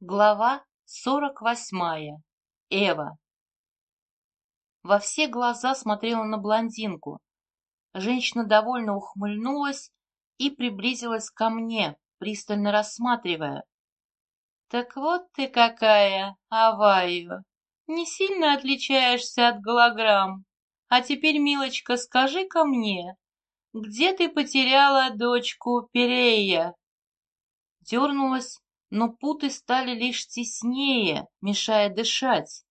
Глава сорок восьмая. Эва. Во все глаза смотрела на блондинку. Женщина довольно ухмыльнулась и приблизилась ко мне, пристально рассматривая. «Так вот ты какая, Аваю! Не сильно отличаешься от голограмм. А теперь, милочка, скажи-ка мне, где ты потеряла дочку Перея?» Дернулась но путы стали лишь теснее, мешая дышать.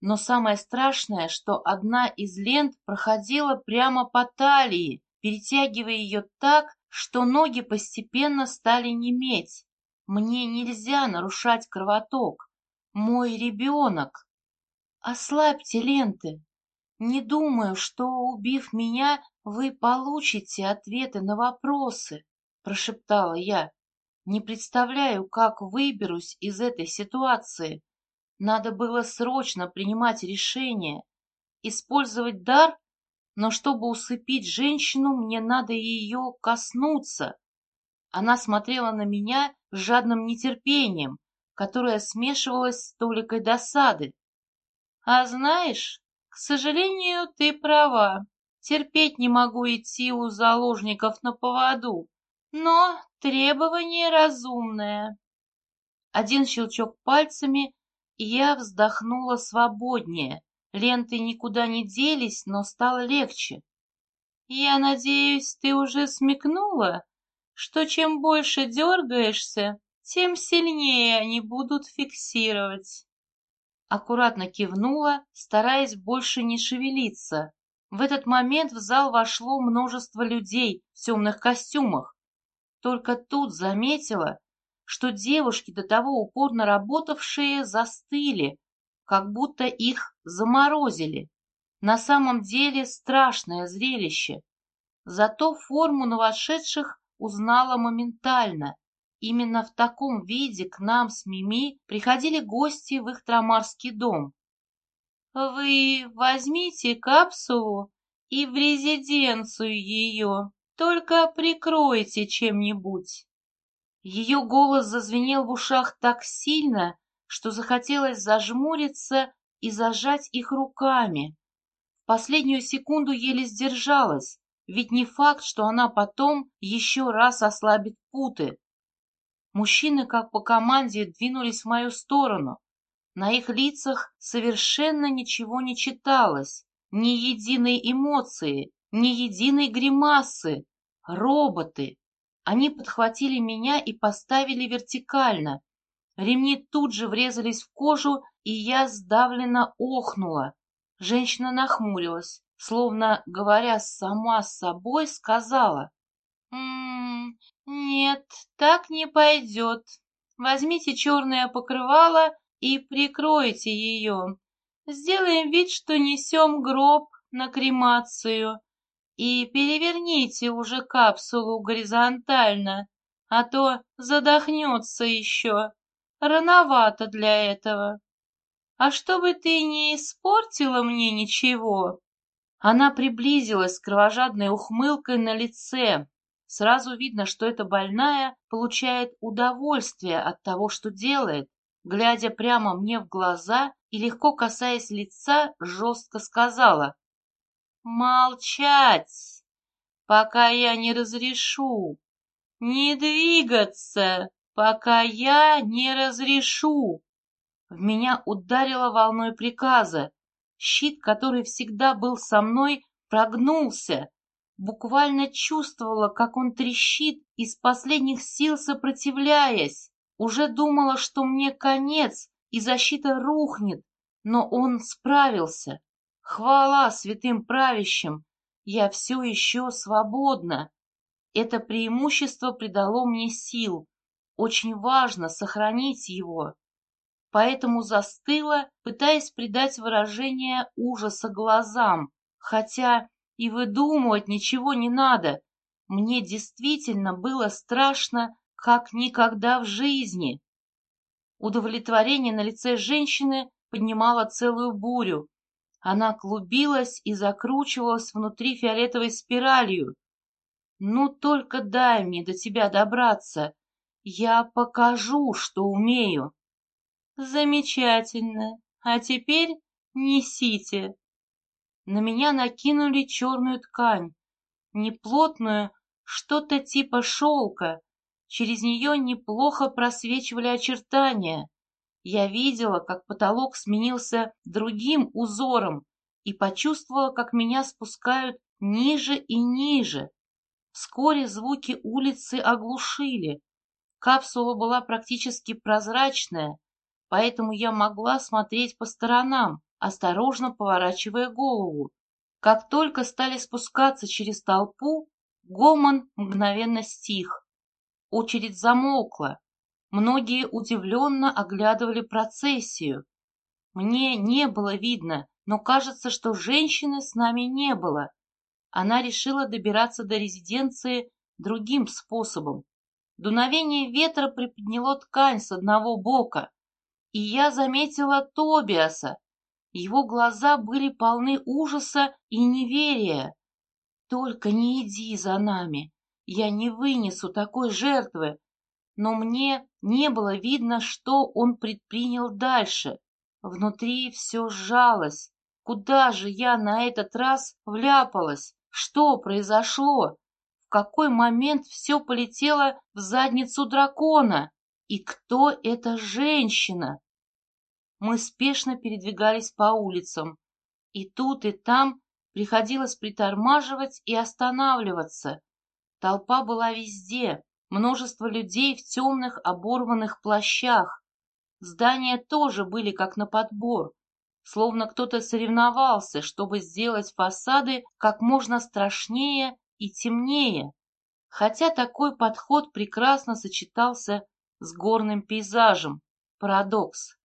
Но самое страшное, что одна из лент проходила прямо по талии, перетягивая ее так, что ноги постепенно стали неметь. Мне нельзя нарушать кровоток. Мой ребенок. Ослабьте ленты. Не думаю, что, убив меня, вы получите ответы на вопросы, прошептала я. Не представляю, как выберусь из этой ситуации. Надо было срочно принимать решение. Использовать дар, но чтобы усыпить женщину, мне надо ее коснуться. Она смотрела на меня с жадным нетерпением, которое смешивалось с толикой досады. А знаешь, к сожалению, ты права. Терпеть не могу идти у заложников на поводу. Но требование разумное. Один щелчок пальцами, и я вздохнула свободнее. Ленты никуда не делись, но стало легче. Я надеюсь, ты уже смекнула, что чем больше дергаешься, тем сильнее они будут фиксировать. Аккуратно кивнула, стараясь больше не шевелиться. В этот момент в зал вошло множество людей в темных костюмах. Только тут заметила, что девушки, до того упорно работавшие, застыли, как будто их заморозили. На самом деле страшное зрелище. Зато форму новошедших узнала моментально. Именно в таком виде к нам с Мими приходили гости в их трамарский дом. «Вы возьмите капсулу и в резиденцию ее», только прикройте чем-нибудь. Ее голос зазвенел в ушах так сильно, что захотелось зажмуриться и зажать их руками. В последнюю секунду еле сдержалась, ведь не факт, что она потом еще раз ослабит путы. Мужчины, как по команде, двинулись в мою сторону. На их лицах совершенно ничего не читалось, ни единой эмоции, ни единой гримасы, Роботы! Они подхватили меня и поставили вертикально. Ремни тут же врезались в кожу, и я сдавленно охнула. Женщина нахмурилась, словно, говоря сама с собой, сказала. «М -м, «Нет, так не пойдет. Возьмите черное покрывало и прикройте ее. Сделаем вид, что несем гроб на кремацию и переверните уже капсулу горизонтально, а то задохнется еще. Рановато для этого. А чтобы ты не испортила мне ничего. Она приблизилась с кровожадной ухмылкой на лице. Сразу видно, что эта больная получает удовольствие от того, что делает. Глядя прямо мне в глаза и легко касаясь лица, жестко сказала — Молчать, пока я не разрешу. Не двигаться, пока я не разрешу. В меня ударило волной приказа. Щит, который всегда был со мной, прогнулся. Буквально чувствовала, как он трещит, из последних сил сопротивляясь. Уже думала, что мне конец, и защита рухнет, но он справился. Хвала святым правящим! Я все еще свободна. Это преимущество придало мне сил. Очень важно сохранить его. Поэтому застыла, пытаясь придать выражение ужаса глазам. Хотя и выдумывать ничего не надо. Мне действительно было страшно, как никогда в жизни. Удовлетворение на лице женщины поднимало целую бурю. Она клубилась и закручивалась внутри фиолетовой спиралью. «Ну, только дай мне до тебя добраться. Я покажу, что умею». Замечательно. А теперь несите. На меня накинули черную ткань, неплотную, что-то типа шелка. Через нее неплохо просвечивали очертания. Я видела, как потолок сменился другим узором и почувствовала, как меня спускают ниже и ниже. Вскоре звуки улицы оглушили. Капсула была практически прозрачная, поэтому я могла смотреть по сторонам, осторожно поворачивая голову. Как только стали спускаться через толпу, гомон мгновенно стих. Очередь замолкла. Многие удивленно оглядывали процессию. Мне не было видно, но кажется, что женщины с нами не было. Она решила добираться до резиденции другим способом. Дуновение ветра приподняло ткань с одного бока, и я заметила Тобиаса. Его глаза были полны ужаса и неверия. «Только не иди за нами, я не вынесу такой жертвы!» Но мне не было видно, что он предпринял дальше. Внутри все сжалось. Куда же я на этот раз вляпалась? Что произошло? В какой момент все полетело в задницу дракона? И кто эта женщина? Мы спешно передвигались по улицам. И тут, и там приходилось притормаживать и останавливаться. Толпа была везде, множество людей в темных оборванных плащах. Здания тоже были как на подбор, словно кто-то соревновался, чтобы сделать фасады как можно страшнее и темнее, хотя такой подход прекрасно сочетался с горным пейзажем. Парадокс.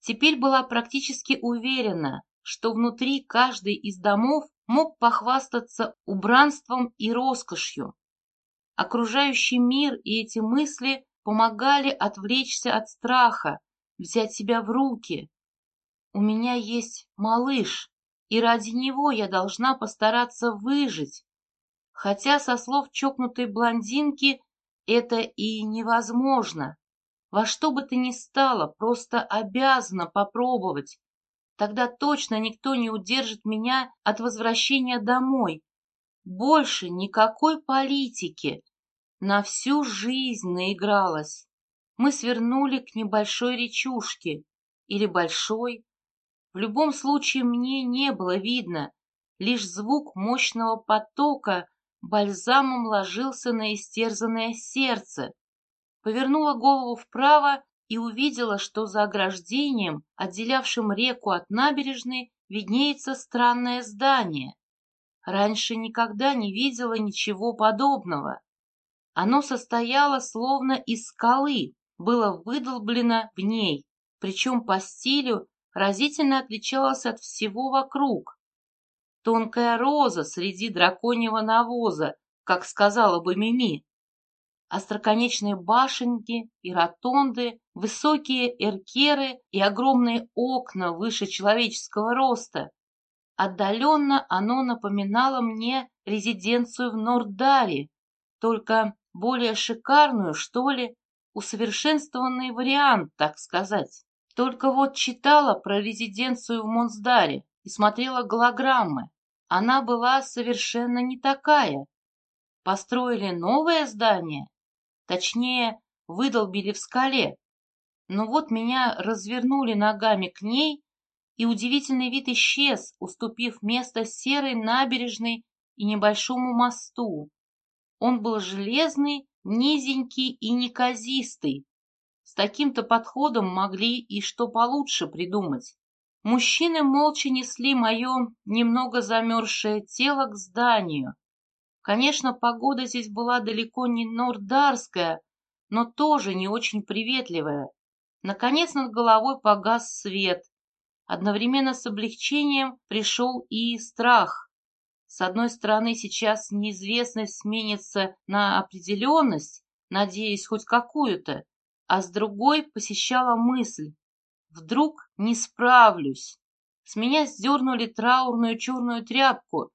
Теперь была практически уверена, что внутри каждый из домов мог похвастаться убранством и роскошью. Окружающий мир и эти мысли помогали отвлечься от страха, взять себя в руки. У меня есть малыш, и ради него я должна постараться выжить, хотя со слов чокнутой блондинки это и невозможно. Во что бы ты ни стало, просто обязана попробовать. Тогда точно никто не удержит меня от возвращения домой. Больше никакой политики. На всю жизнь наигралась. Мы свернули к небольшой речушке. Или большой. В любом случае мне не было видно. Лишь звук мощного потока бальзамом ложился на истерзанное сердце. Повернула голову вправо и увидела, что за ограждением, отделявшим реку от набережной, виднеется странное здание. Раньше никогда не видела ничего подобного. Оно состояло словно из скалы, было выдолблено в ней, причем по стилю разительно отличалось от всего вокруг. Тонкая роза среди драконьего навоза, как сказала бы Мими. Остроконечные башенки и ротонды, высокие эркеры и огромные окна выше человеческого роста. Отдаленно оно напоминало мне резиденцию в Нордаре, только более шикарную, что ли, усовершенствованный вариант, так сказать. Только вот читала про резиденцию в Монсдаре и смотрела голограммы. Она была совершенно не такая. Построили новое здание, точнее, выдолбили в скале. Но вот меня развернули ногами к ней, и удивительный вид исчез, уступив место серой набережной и небольшому мосту. Он был железный, низенький и неказистый. С таким-то подходом могли и что получше придумать. Мужчины молча несли мое немного замерзшее тело к зданию. Конечно, погода здесь была далеко не нордарская, но тоже не очень приветливая. Наконец над головой погас свет. Одновременно с облегчением пришел и страх. С одной стороны, сейчас неизвестность сменится на определенность, надеясь хоть какую-то, а с другой посещала мысль, Вдруг не справлюсь. С меня сдернули траурную черную тряпку,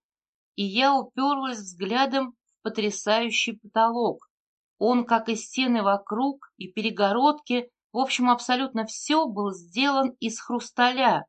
и я уперлась взглядом в потрясающий потолок. Он, как и стены вокруг и перегородки, В общем, абсолютно все было сделан из хрусталя.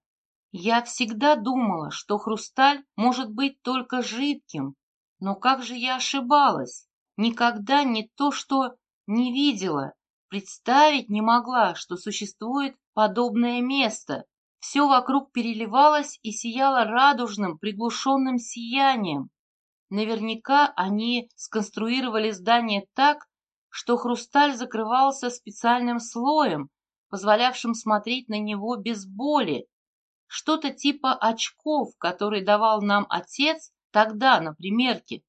Я всегда думала, что хрусталь может быть только жидким. Но как же я ошибалась? Никогда не то, что не видела, представить не могла, что существует подобное место. Все вокруг переливалось и сияло радужным, приглушенным сиянием. Наверняка они сконструировали здание так, что хрусталь закрывался специальным слоем, позволявшим смотреть на него без боли. Что-то типа очков, которые давал нам отец тогда на примерке.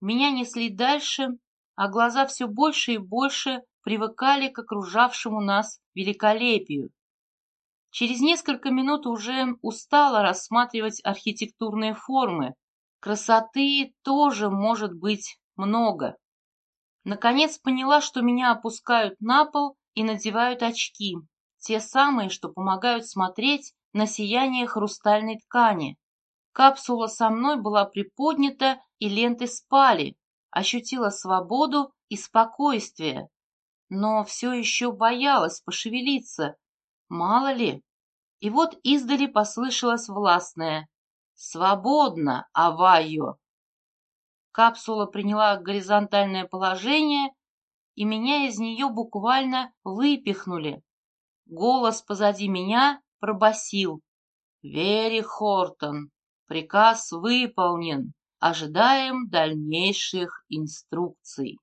Меня несли дальше, а глаза все больше и больше привыкали к окружавшему нас великолепию. Через несколько минут уже устала рассматривать архитектурные формы. Красоты тоже может быть много. Наконец поняла, что меня опускают на пол и надевают очки, те самые, что помогают смотреть на сияние хрустальной ткани. Капсула со мной была приподнята, и ленты спали, ощутила свободу и спокойствие, но все еще боялась пошевелиться, мало ли. И вот издали послышалось властное «Свободно, Авайо!». Капсула приняла горизонтальное положение, и меня из нее буквально выпихнули. Голос позади меня пробасил. «Вери Хортон, приказ выполнен. Ожидаем дальнейших инструкций».